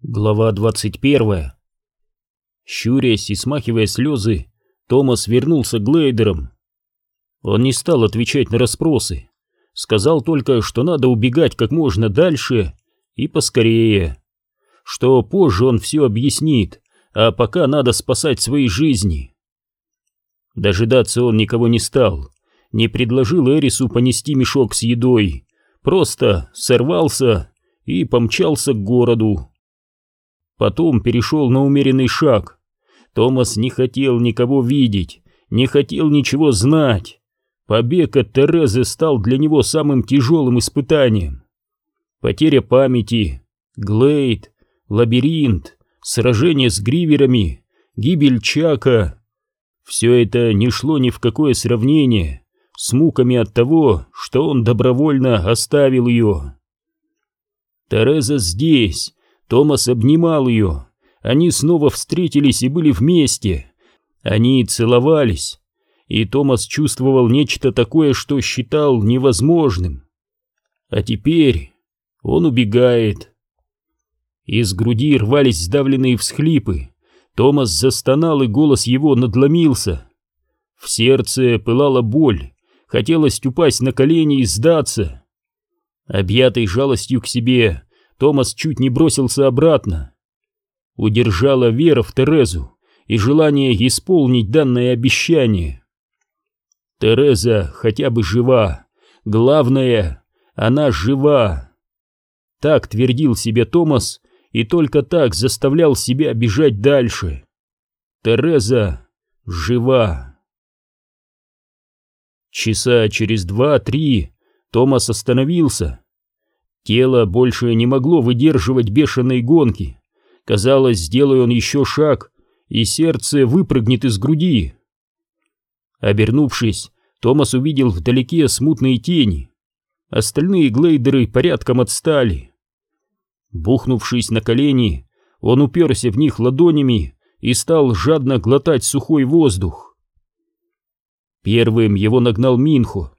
Глава 21 Щурясь и смахивая слезы, Томас вернулся к глейдерам. Он не стал отвечать на расспросы, сказал только, что надо убегать как можно дальше и поскорее, что позже он все объяснит, а пока надо спасать свои жизни. Дожидаться он никого не стал, не предложил Эрису понести мешок с едой, просто сорвался и помчался к городу. Потом перешел на умеренный шаг. Томас не хотел никого видеть, не хотел ничего знать. Побег от Терезы стал для него самым тяжелым испытанием. Потеря памяти, Глейд, лабиринт, сражение с гриверами, гибель Чака. Все это не шло ни в какое сравнение с муками от того, что он добровольно оставил ее. Тереза здесь, Томас обнимал ее. Они снова встретились и были вместе. Они целовались. И Томас чувствовал нечто такое, что считал невозможным. А теперь он убегает. Из груди рвались сдавленные всхлипы. Томас застонал, и голос его надломился. В сердце пылала боль. Хотелось упасть на колени и сдаться. Объятый жалостью к себе, Томас чуть не бросился обратно. Удержала вера в Терезу и желание исполнить данное обещание. Тереза хотя бы жива. Главное, она жива. Так твердил себе Томас и только так заставлял себя бежать дальше. Тереза жива. Часа через два-три Томас остановился Тело больше не могло выдерживать бешеной гонки. Казалось, сделай он еще шаг, и сердце выпрыгнет из груди. Обернувшись, Томас увидел вдалеке смутные тени. Остальные глейдеры порядком отстали. Бухнувшись на колени, он уперся в них ладонями и стал жадно глотать сухой воздух. Первым его нагнал Минхо.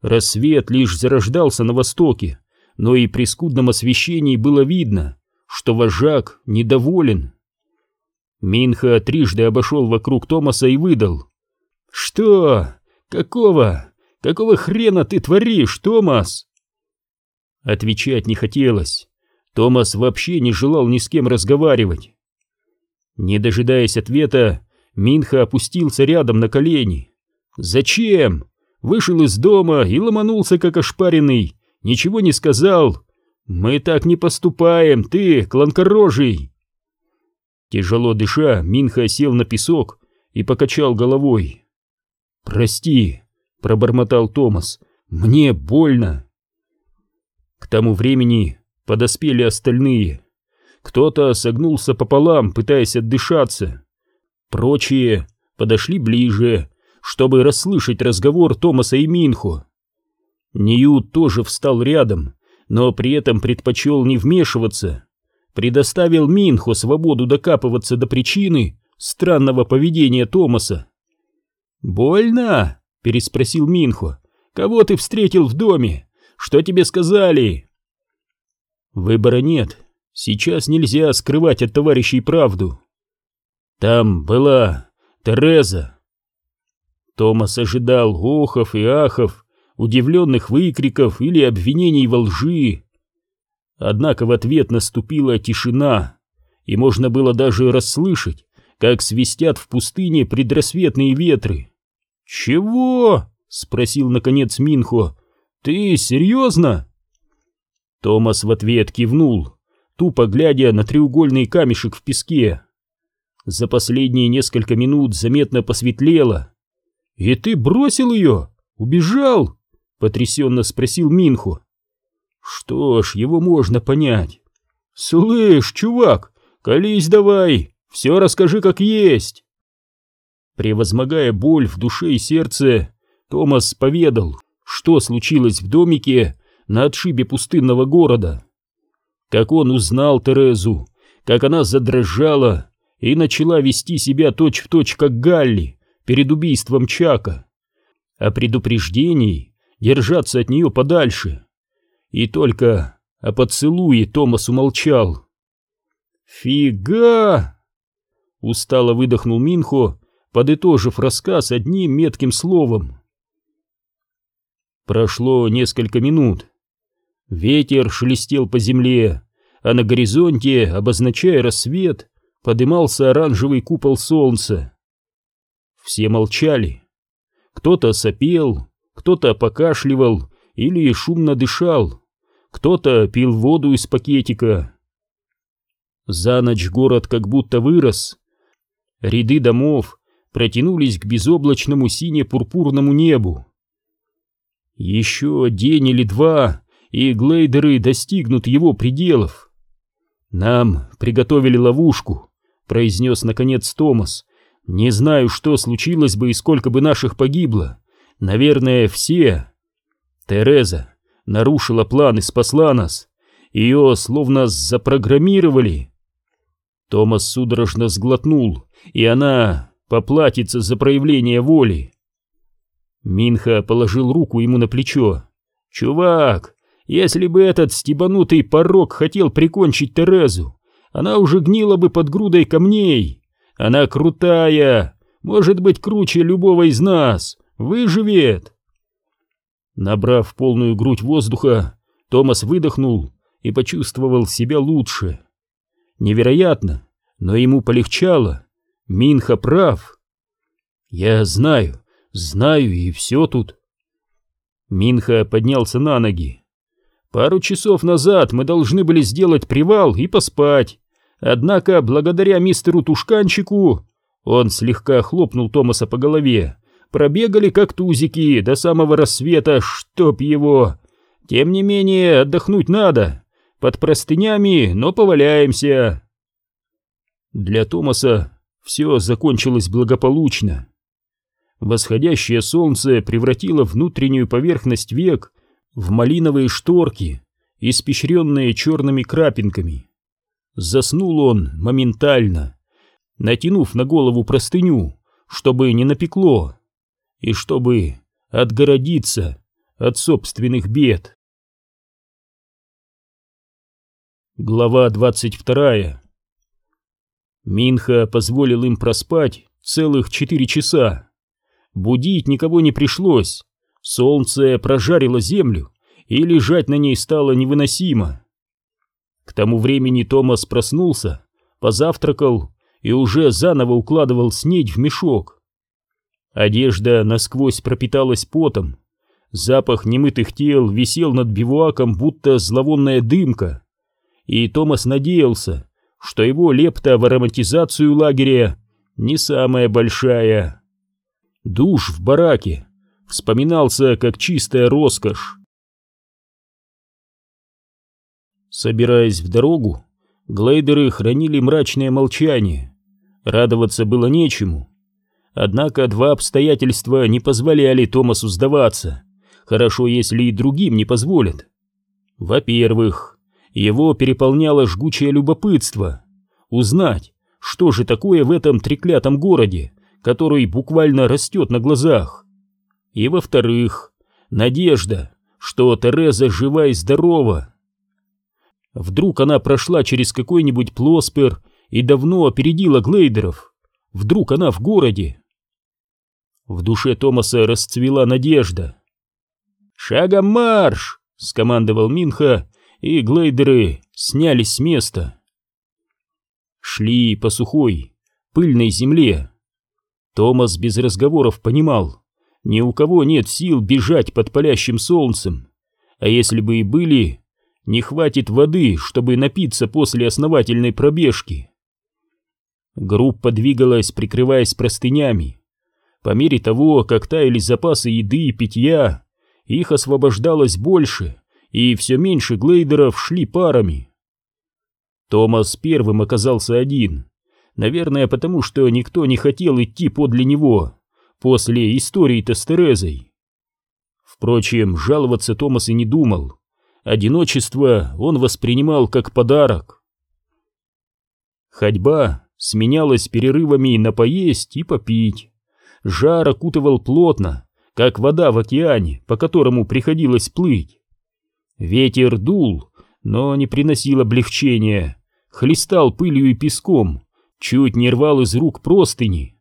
Рассвет лишь зарождался на востоке, но и при скудном освещении было видно, что вожак недоволен. Минха трижды обошел вокруг Томаса и выдал. «Что? Какого? Какого хрена ты творишь, Томас?» Отвечать не хотелось. Томас вообще не желал ни с кем разговаривать. Не дожидаясь ответа, Минха опустился рядом на колени. «Зачем?» Вышел из дома и ломанулся, как ошпаренный, ничего не сказал. Мы так не поступаем, ты, кланкорожий. Тяжело дыша, Минха сел на песок и покачал головой. «Прости», — пробормотал Томас, — «мне больно». К тому времени подоспели остальные. Кто-то согнулся пополам, пытаясь отдышаться. Прочие подошли ближе, чтобы расслышать разговор Томаса и Минхо. Ньют тоже встал рядом, но при этом предпочел не вмешиваться. Предоставил Минхо свободу докапываться до причины странного поведения Томаса. «Больно?» — переспросил Минхо. «Кого ты встретил в доме? Что тебе сказали?» «Выбора нет. Сейчас нельзя скрывать от товарищей правду. Там была Тереза». Томас ожидал охов и ахов, удивленных выкриков или обвинений во лжи. Однако в ответ наступила тишина, и можно было даже расслышать, как свистят в пустыне предрассветные ветры. «Чего?» — спросил наконец Минхо. «Ты серьезно?» Томас в ответ кивнул, тупо глядя на треугольный камешек в песке. За последние несколько минут заметно посветлело. «И ты бросил ее? Убежал?» Потрясенно спросил Минху. Что ж, его можно понять. Слышь, чувак, колись давай, все расскажи как есть. Превозмогая боль в душе и сердце, Томас поведал, что случилось в домике на отшибе пустынного города. Как он узнал Терезу, как она задрожала и начала вести себя точь-в-точь, точь, как Галли, перед убийством Чака. О предупреждении держаться от нее подальше. И только о поцелуе Томас умолчал. Фига! Устало выдохнул Минхо, подытожив рассказ одним метким словом. Прошло несколько минут. Ветер шелестел по земле, а на горизонте, обозначая рассвет, подымался оранжевый купол солнца. Все молчали. Кто-то сопел, кто-то покашливал или шумно дышал, кто-то пил воду из пакетика. За ночь город как будто вырос. Ряды домов протянулись к безоблачному сине-пурпурному небу. Еще день или два, и глейдеры достигнут его пределов. Нам приготовили ловушку, произнес наконец Томас. Не знаю, что случилось бы и сколько бы наших погибло. Наверное, все. Тереза нарушила план и спасла нас. Ее словно запрограммировали. Томас судорожно сглотнул, и она поплатится за проявление воли. Минха положил руку ему на плечо. «Чувак, если бы этот стебанутый порог хотел прикончить Терезу, она уже гнила бы под грудой камней. Она крутая, может быть круче любого из нас, выживет. Набрав полную грудь воздуха, Томас выдохнул и почувствовал себя лучше. Невероятно, но ему полегчало. Минха прав. Я знаю, знаю и все тут. Минха поднялся на ноги. Пару часов назад мы должны были сделать привал и поспать. Однако, благодаря мистеру Тушканчику, он слегка хлопнул Томаса по голове, пробегали как тузики до самого рассвета, чтоб его. Тем не менее, отдохнуть надо. Под простынями, но поваляемся. Для Томаса все закончилось благополучно. Восходящее солнце превратило внутреннюю поверхность век в малиновые шторки, испещренные черными крапинками. Заснул он моментально, натянув на голову простыню, чтобы не напекло, и чтобы отгородиться от собственных бед. Глава двадцать вторая. Минха позволил им проспать целых четыре часа. Будить никого не пришлось, Солнце прожарило землю, и лежать на ней стало невыносимо. К тому времени Томас проснулся, позавтракал и уже заново укладывал снедь в мешок. Одежда насквозь пропиталась потом, запах немытых тел висел над бивуаком, будто зловонная дымка, и Томас надеялся, что его лепта в ароматизацию лагеря не самая большая. Душ в бараке вспоминался как чистая роскошь. Собираясь в дорогу, глейдеры хранили мрачное молчание. Радоваться было нечему. Однако два обстоятельства не позволяли Томасу сдаваться. Хорошо, если и другим не позволят. Во-первых, его переполняло жгучее любопытство. Узнать, что же такое в этом треклятом городе, который буквально растет на глазах. И во-вторых, надежда, что Тереза жива и здорова. Вдруг она прошла через какой-нибудь плоспер и давно опередила глейдеров. Вдруг она в городе. В душе Томаса расцвела надежда. «Шагом марш!» — скомандовал Минха, и глейдеры снялись с места. Шли по сухой, пыльной земле. Томас без разговоров понимал, ни у кого нет сил бежать под палящим солнцем, а если бы и были, не хватит воды, чтобы напиться после основательной пробежки. Группа двигалась, прикрываясь простынями. По мере того, как таяли запасы еды и питья, их освобождалось больше, и все меньше глейдеров шли парами. Томас первым оказался один, наверное, потому что никто не хотел идти подле него после истории-то с Терезой. Впрочем, жаловаться Томас и не думал. Одиночество он воспринимал как подарок. Ходьба сменялась перерывами на поесть и попить. Жар окутывал плотно, как вода в океане, по которому приходилось плыть. Ветер дул, но не приносил облегчения, хлестал пылью и песком, чуть не рвал из рук простыни.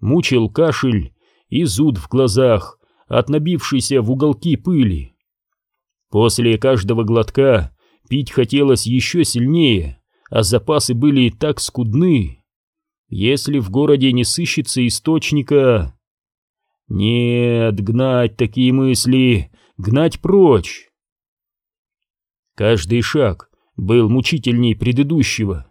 Мучил кашель и зуд в глазах от набившейся в уголки пыли. После каждого глотка пить хотелось еще сильнее, а запасы были так скудны. Если в городе не сыщется источника... Нет, гнать такие мысли, гнать прочь. Каждый шаг был мучительней предыдущего.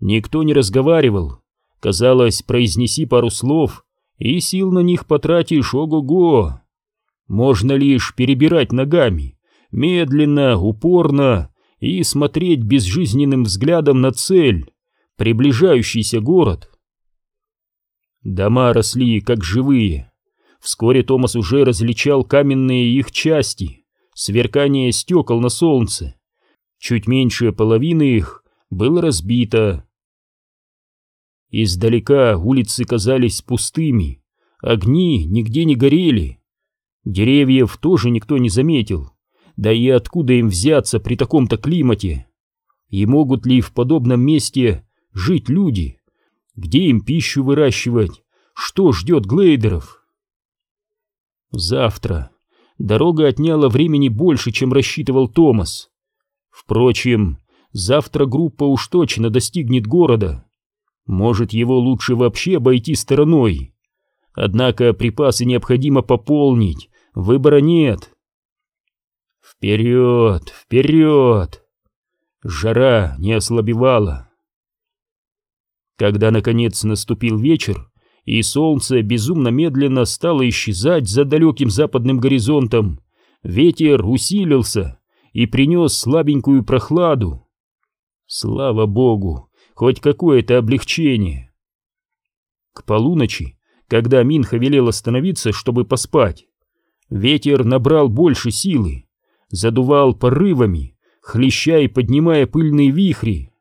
Никто не разговаривал. Казалось, произнеси пару слов, и сил на них потратишь ого-го. Можно лишь перебирать ногами, медленно, упорно, и смотреть безжизненным взглядом на цель, приближающийся город. Дома росли как живые. Вскоре Томас уже различал каменные их части, сверкание стекол на солнце. Чуть меньше половины их было разбито. Издалека улицы казались пустыми, огни нигде не горели. Деревьев тоже никто не заметил. Да и откуда им взяться при таком-то климате? И могут ли в подобном месте жить люди? Где им пищу выращивать? Что ждет глейдеров? Завтра. Дорога отняла времени больше, чем рассчитывал Томас. Впрочем, завтра группа уж точно достигнет города. Может, его лучше вообще обойти стороной. Однако припасы необходимо пополнить, выбора нет. Вперед, вперед! Жара не ослабевала. Когда, наконец, наступил вечер, и солнце безумно медленно стало исчезать за далеким западным горизонтом, ветер усилился и принес слабенькую прохладу. Слава богу, хоть какое-то облегчение. К полуночи, когда Минха велел остановиться, чтобы поспать, ветер набрал больше силы, задувал порывами, хлеща и поднимая пыльные вихри.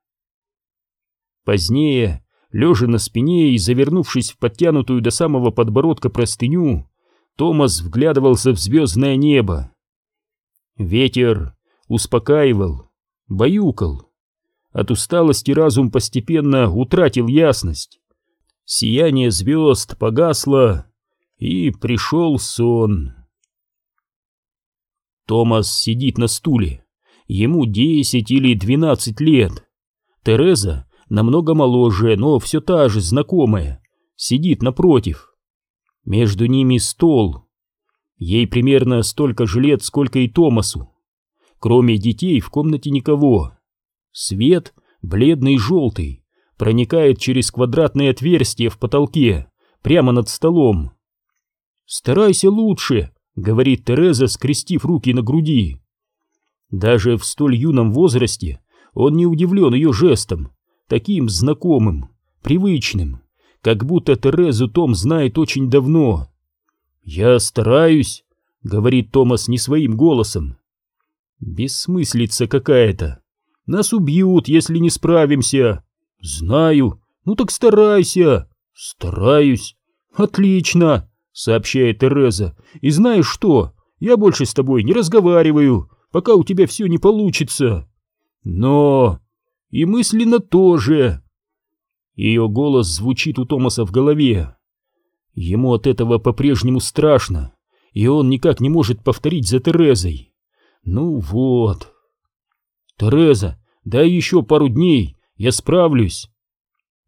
Позднее, лежа на спине и завернувшись в подтянутую до самого подбородка простыню, Томас вглядывался в звездное небо. Ветер успокаивал, баюкал. От усталости разум постепенно утратил ясность. Сияние звезд погасло, и пришел сон. Томас сидит на стуле. Ему десять или двенадцать лет. Тереза намного моложе, но все та же знакомая. Сидит напротив. Между ними стол. Ей примерно столько же лет, сколько и Томасу. Кроме детей в комнате никого. Свет, бледный желтый, проникает через квадратное отверстие в потолке, прямо над столом. «Старайся лучше», — говорит Тереза, скрестив руки на груди. Даже в столь юном возрасте он не удивлен ее жестом, таким знакомым, привычным, как будто Терезу Том знает очень давно. «Я стараюсь», — говорит Томас не своим голосом. «Бессмыслица какая-то. Нас убьют, если не справимся». «Знаю. Ну так старайся». «Стараюсь». «Отлично сообщает Тереза. «И знаешь что? Я больше с тобой не разговариваю, пока у тебя все не получится. Но... и мысленно тоже...» Ее голос звучит у Томаса в голове. Ему от этого по-прежнему страшно, и он никак не может повторить за Терезой. Ну вот. «Тереза, дай еще пару дней, я справлюсь».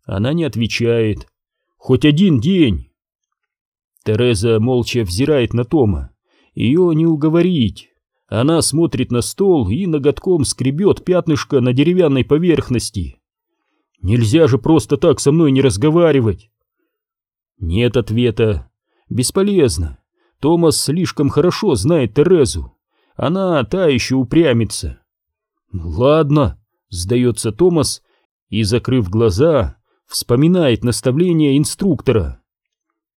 Она не отвечает. «Хоть один день». Тереза молча взирает на Тома. Ее не уговорить. Она смотрит на стол и ноготком скребет пятнышко на деревянной поверхности. Нельзя же просто так со мной не разговаривать. Нет ответа. Бесполезно. Томас слишком хорошо знает Терезу. Она та еще упрямится. Ладно, сдается Томас и, закрыв глаза, вспоминает наставление инструктора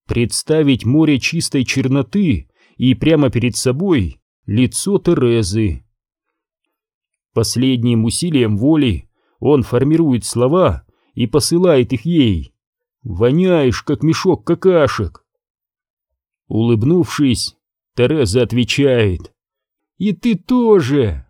представить море чистой черноты и прямо перед собой лицо Терезы. Последним усилием воли он формирует слова и посылает их ей. «Воняешь, как мешок какашек!» Улыбнувшись, Тереза отвечает. «И ты тоже!»